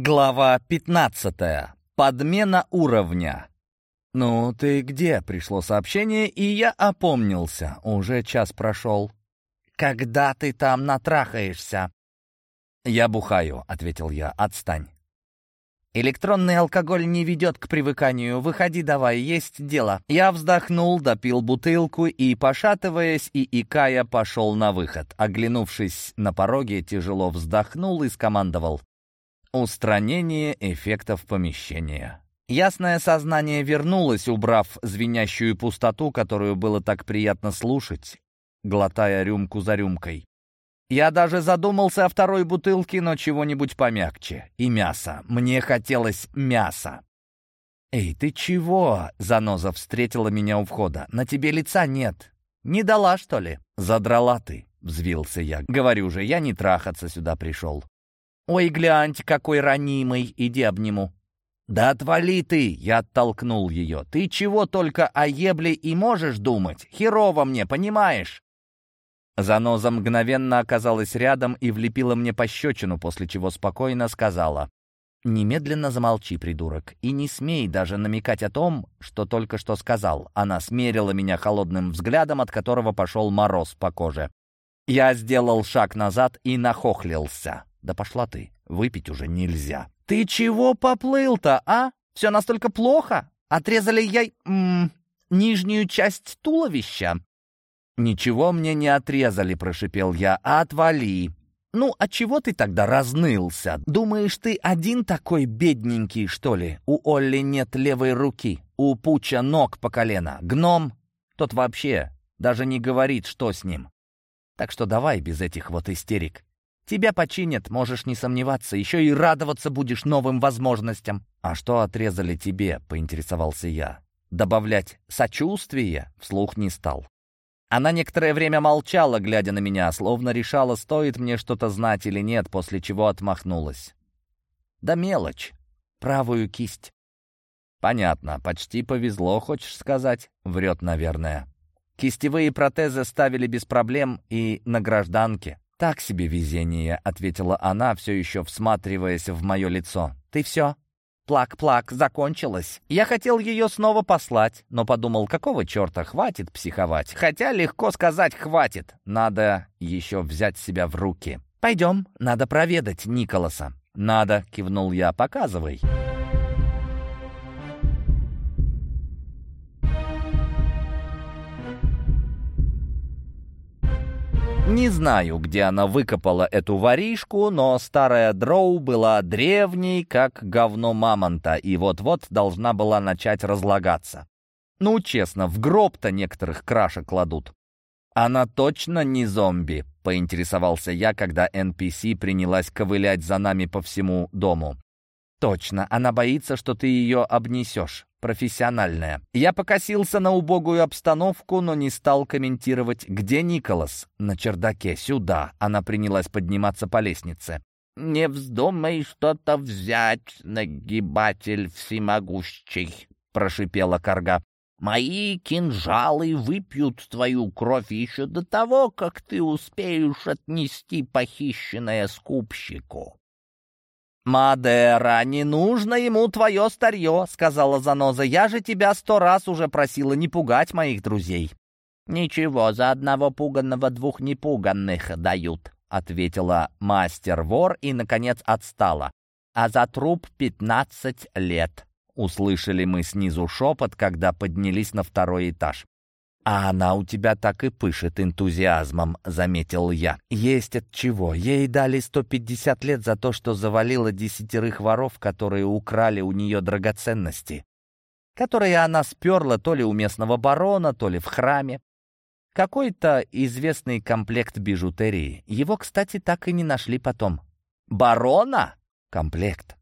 Глава 15. Подмена уровня. «Ну, ты где?» — пришло сообщение, и я опомнился. Уже час прошел. «Когда ты там натрахаешься?» «Я бухаю», — ответил я. «Отстань». «Электронный алкоголь не ведет к привыканию. Выходи давай, есть дело». Я вздохнул, допил бутылку и, пошатываясь и икая, пошел на выход. Оглянувшись на пороге, тяжело вздохнул и скомандовал. Устранение эффектов помещения. Ясное сознание вернулось, убрав звенящую пустоту, которую было так приятно слушать, глотая рюмку за рюмкой. Я даже задумался о второй бутылке, но чего-нибудь помягче. И мясо. Мне хотелось мяса. «Эй, ты чего?» — Заноза встретила меня у входа. «На тебе лица нет. Не дала, что ли?» «Задрала ты», — взвился я. «Говорю же, я не трахаться сюда пришел. «Ой, гляньте, какой ранимый, иди обниму». «Да отвали ты!» — я оттолкнул ее. «Ты чего только о ебле и можешь думать? Херово мне, понимаешь?» Заноза мгновенно оказалась рядом и влепила мне пощечину, после чего спокойно сказала. «Немедленно замолчи, придурок, и не смей даже намекать о том, что только что сказал». Она смерила меня холодным взглядом, от которого пошел мороз по коже. Я сделал шаг назад и нахохлился. «Да пошла ты, выпить уже нельзя». «Ты чего поплыл-то, а? Все настолько плохо? Отрезали я... М -м, нижнюю часть туловища?» «Ничего мне не отрезали», — прошипел я. «Отвали!» «Ну, а чего ты тогда разнылся? Думаешь, ты один такой бедненький, что ли? У Олли нет левой руки, у Пуча ног по колено. Гном, тот вообще даже не говорит, что с ним. Так что давай без этих вот истерик. Тебя починят, можешь не сомневаться, еще и радоваться будешь новым возможностям. А что отрезали тебе, поинтересовался я. Добавлять сочувствие вслух не стал. Она некоторое время молчала, глядя на меня, словно решала, стоит мне что-то знать или нет, после чего отмахнулась. Да мелочь. Правую кисть. Понятно, почти повезло, хочешь сказать? Врет, наверное. Кистевые протезы ставили без проблем и на гражданке. «Так себе везение», — ответила она, все еще всматриваясь в мое лицо. «Ты все?» Плак-плак, закончилось. Я хотел ее снова послать, но подумал, какого черта, хватит психовать. Хотя легко сказать «хватит». Надо еще взять себя в руки. «Пойдем, надо проведать Николаса». «Надо», — кивнул я, — «показывай». Не знаю, где она выкопала эту воришку, но старая дроу была древней, как говно мамонта, и вот-вот должна была начать разлагаться. Ну, честно, в гроб-то некоторых крашек кладут. Она точно не зомби, поинтересовался я, когда NPC принялась ковылять за нами по всему дому. Точно, она боится, что ты ее обнесешь профессиональная. Я покосился на убогую обстановку, но не стал комментировать, где Николас. На чердаке, сюда. Она принялась подниматься по лестнице. «Не вздумай что-то взять, нагибатель всемогущий», — прошипела корга. «Мои кинжалы выпьют твою кровь еще до того, как ты успеешь отнести похищенное скупщику». «Мадера, не нужно ему твое старье», — сказала Заноза. «Я же тебя сто раз уже просила не пугать моих друзей». «Ничего, за одного пуганного двух непуганных дают», — ответила мастер-вор и, наконец, отстала. «А за труп пятнадцать лет», — услышали мы снизу шепот, когда поднялись на второй этаж. «А она у тебя так и пышет энтузиазмом», — заметил я. «Есть от чего. Ей дали 150 лет за то, что завалила десятерых воров, которые украли у нее драгоценности, которые она сперла то ли у местного барона, то ли в храме. Какой-то известный комплект бижутерии. Его, кстати, так и не нашли потом. «Барона?» «Комплект».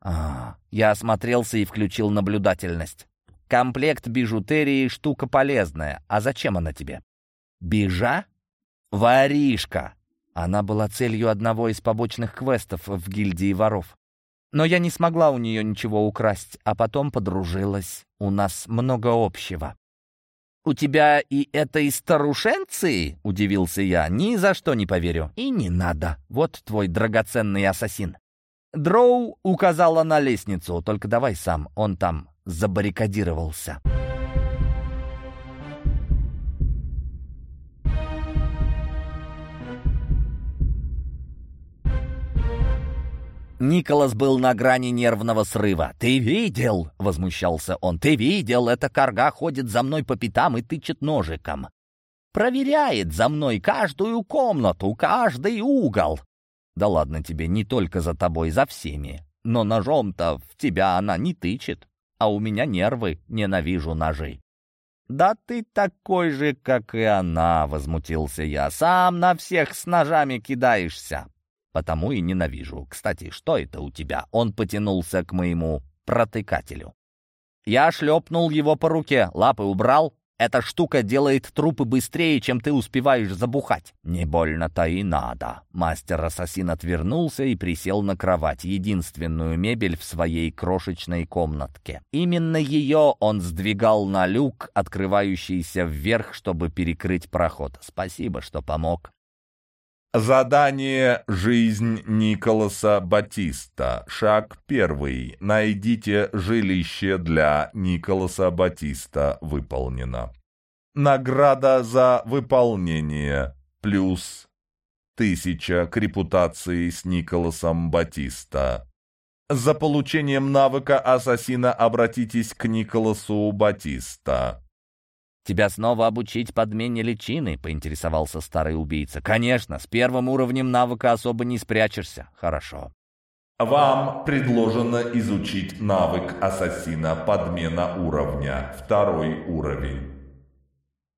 А, я осмотрелся и включил наблюдательность. Комплект бижутерии — штука полезная. А зачем она тебе? Бижа? Воришка. Она была целью одного из побочных квестов в гильдии воров. Но я не смогла у нее ничего украсть, а потом подружилась. У нас много общего. «У тебя и этой старушенцы?» — удивился я. «Ни за что не поверю». «И не надо. Вот твой драгоценный ассасин». Дроу указала на лестницу. «Только давай сам, он там забаррикадировался». Николас был на грани нервного срыва. «Ты видел?» — возмущался он. «Ты видел? Эта карга ходит за мной по пятам и тычет ножиком. Проверяет за мной каждую комнату, каждый угол. Да ладно тебе, не только за тобой, за всеми. Но ножом-то в тебя она не тычет, а у меня нервы, ненавижу ножи». «Да ты такой же, как и она», — возмутился я. «Сам на всех с ножами кидаешься». Потому и ненавижу. Кстати, что это у тебя? Он потянулся к моему протыкателю. Я шлепнул его по руке, лапы убрал. Эта штука делает трупы быстрее, чем ты успеваешь забухать. Не больно-то и надо. Мастер-ассасин отвернулся и присел на кровать, единственную мебель в своей крошечной комнатке. Именно ее он сдвигал на люк, открывающийся вверх, чтобы перекрыть проход. Спасибо, что помог. Задание «Жизнь Николаса Батиста». Шаг первый. Найдите жилище для Николаса Батиста. Выполнено. Награда за выполнение. Плюс тысяча к репутации с Николасом Батиста. За получением навыка ассасина обратитесь к Николасу Батиста. «Тебя снова обучить подмене личины?» — поинтересовался старый убийца. «Конечно, с первым уровнем навыка особо не спрячешься. Хорошо». Вам предложено изучить навык ассасина подмена уровня, второй уровень.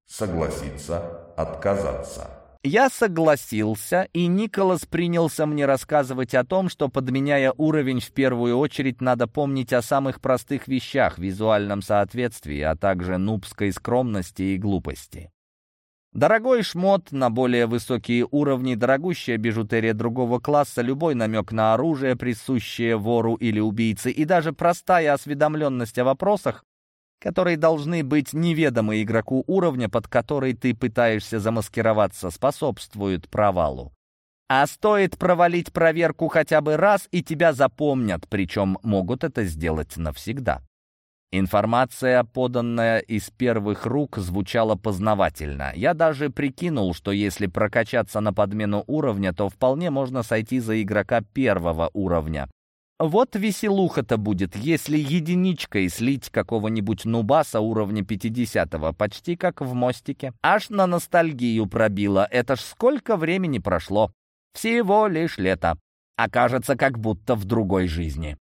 Согласиться, отказаться. Я согласился, и Николас принялся мне рассказывать о том, что, подменяя уровень, в первую очередь надо помнить о самых простых вещах, визуальном соответствии, а также нубской скромности и глупости. Дорогой шмот на более высокие уровни, дорогущая бижутерия другого класса, любой намек на оружие, присущее вору или убийце, и даже простая осведомленность о вопросах, которые должны быть неведомы игроку уровня, под который ты пытаешься замаскироваться, способствуют провалу. А стоит провалить проверку хотя бы раз, и тебя запомнят, причем могут это сделать навсегда. Информация, поданная из первых рук, звучала познавательно. Я даже прикинул, что если прокачаться на подмену уровня, то вполне можно сойти за игрока первого уровня. Вот веселуха-то будет, если единичкой слить какого-нибудь нубаса уровня 50-го, почти как в мостике. Аж на ностальгию пробило. Это ж сколько времени прошло. Всего лишь лето. Окажется, как будто в другой жизни.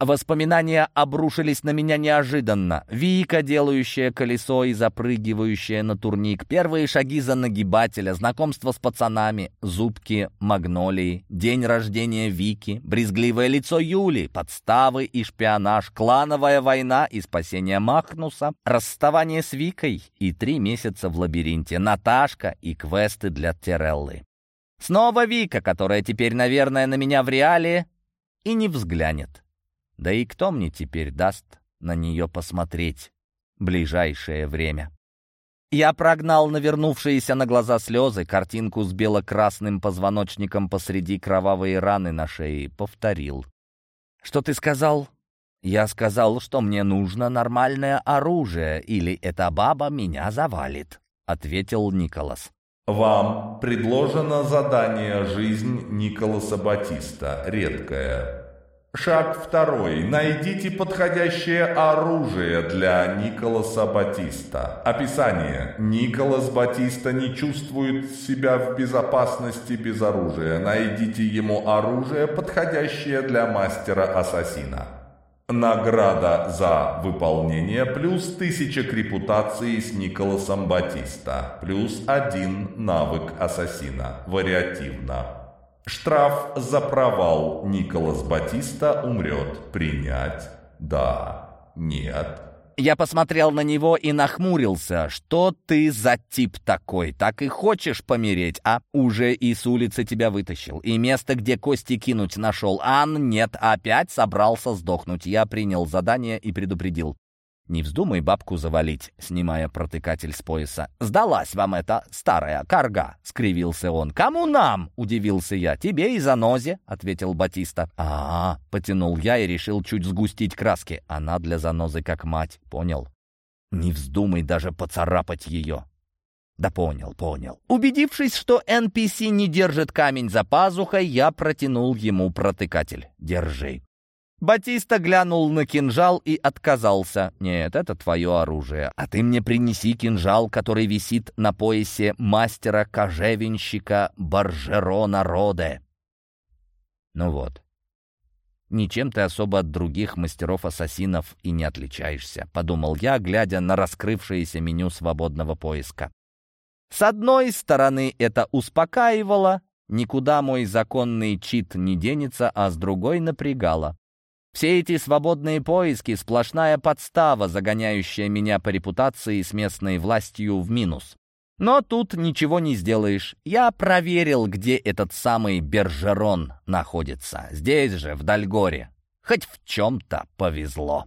Воспоминания обрушились на меня неожиданно. Вика, делающая колесо и запрыгивающая на турник, первые шаги за нагибателя, знакомство с пацанами, зубки магнолии, день рождения Вики, брезгливое лицо Юли, подставы и шпионаж, клановая война и спасение Махнуса, расставание с Викой и три месяца в лабиринте, Наташка и квесты для Тереллы. Снова Вика, которая теперь, наверное, на меня в реале и не взглянет. Да и кто мне теперь даст на нее посмотреть ближайшее время? Я прогнал навернувшиеся на глаза слезы, картинку с бело-красным позвоночником посреди кровавой раны на шее, повторил. «Что ты сказал?» «Я сказал, что мне нужно нормальное оружие, или эта баба меня завалит», — ответил Николас. «Вам предложено задание «Жизнь Николаса Батиста. Редкое». Шаг второй. Найдите подходящее оружие для Николаса Батиста. Описание. Николас Батиста не чувствует себя в безопасности без оружия. Найдите ему оружие, подходящее для мастера-ассасина. Награда за выполнение плюс 1000 к репутации с Николасом Батиста. Плюс один навык ассасина. Вариативно. Штраф за провал Николас Батиста умрет. Принять? Да. Нет. Я посмотрел на него и нахмурился. «Что ты за тип такой? Так и хочешь помереть, а? Уже и с улицы тебя вытащил, и место, где кости кинуть, нашел. Ан, нет, опять собрался сдохнуть. Я принял задание и предупредил. «Не вздумай бабку завалить», — снимая протыкатель с пояса. «Сдалась вам эта старая карга», — скривился он. «Кому нам?» — удивился я. «Тебе и занозе», — ответил Батиста. а, -а, -а потянул я и решил чуть сгустить краски. Она для занозы как мать, понял? «Не вздумай даже поцарапать ее». «Да понял, понял». Убедившись, что NPC не держит камень за пазухой, я протянул ему протыкатель. «Держи». Батиста глянул на кинжал и отказался. «Нет, это твое оружие. А ты мне принеси кинжал, который висит на поясе мастера-кожевенщика Баржерона Роде». Ну вот. «Ничем ты особо от других мастеров-ассасинов и не отличаешься», — подумал я, глядя на раскрывшееся меню свободного поиска. С одной стороны, это успокаивало, никуда мой законный чит не денется, а с другой напрягало. Все эти свободные поиски — сплошная подстава, загоняющая меня по репутации с местной властью в минус. Но тут ничего не сделаешь. Я проверил, где этот самый Бержерон находится. Здесь же, в Дальгоре. Хоть в чем-то повезло.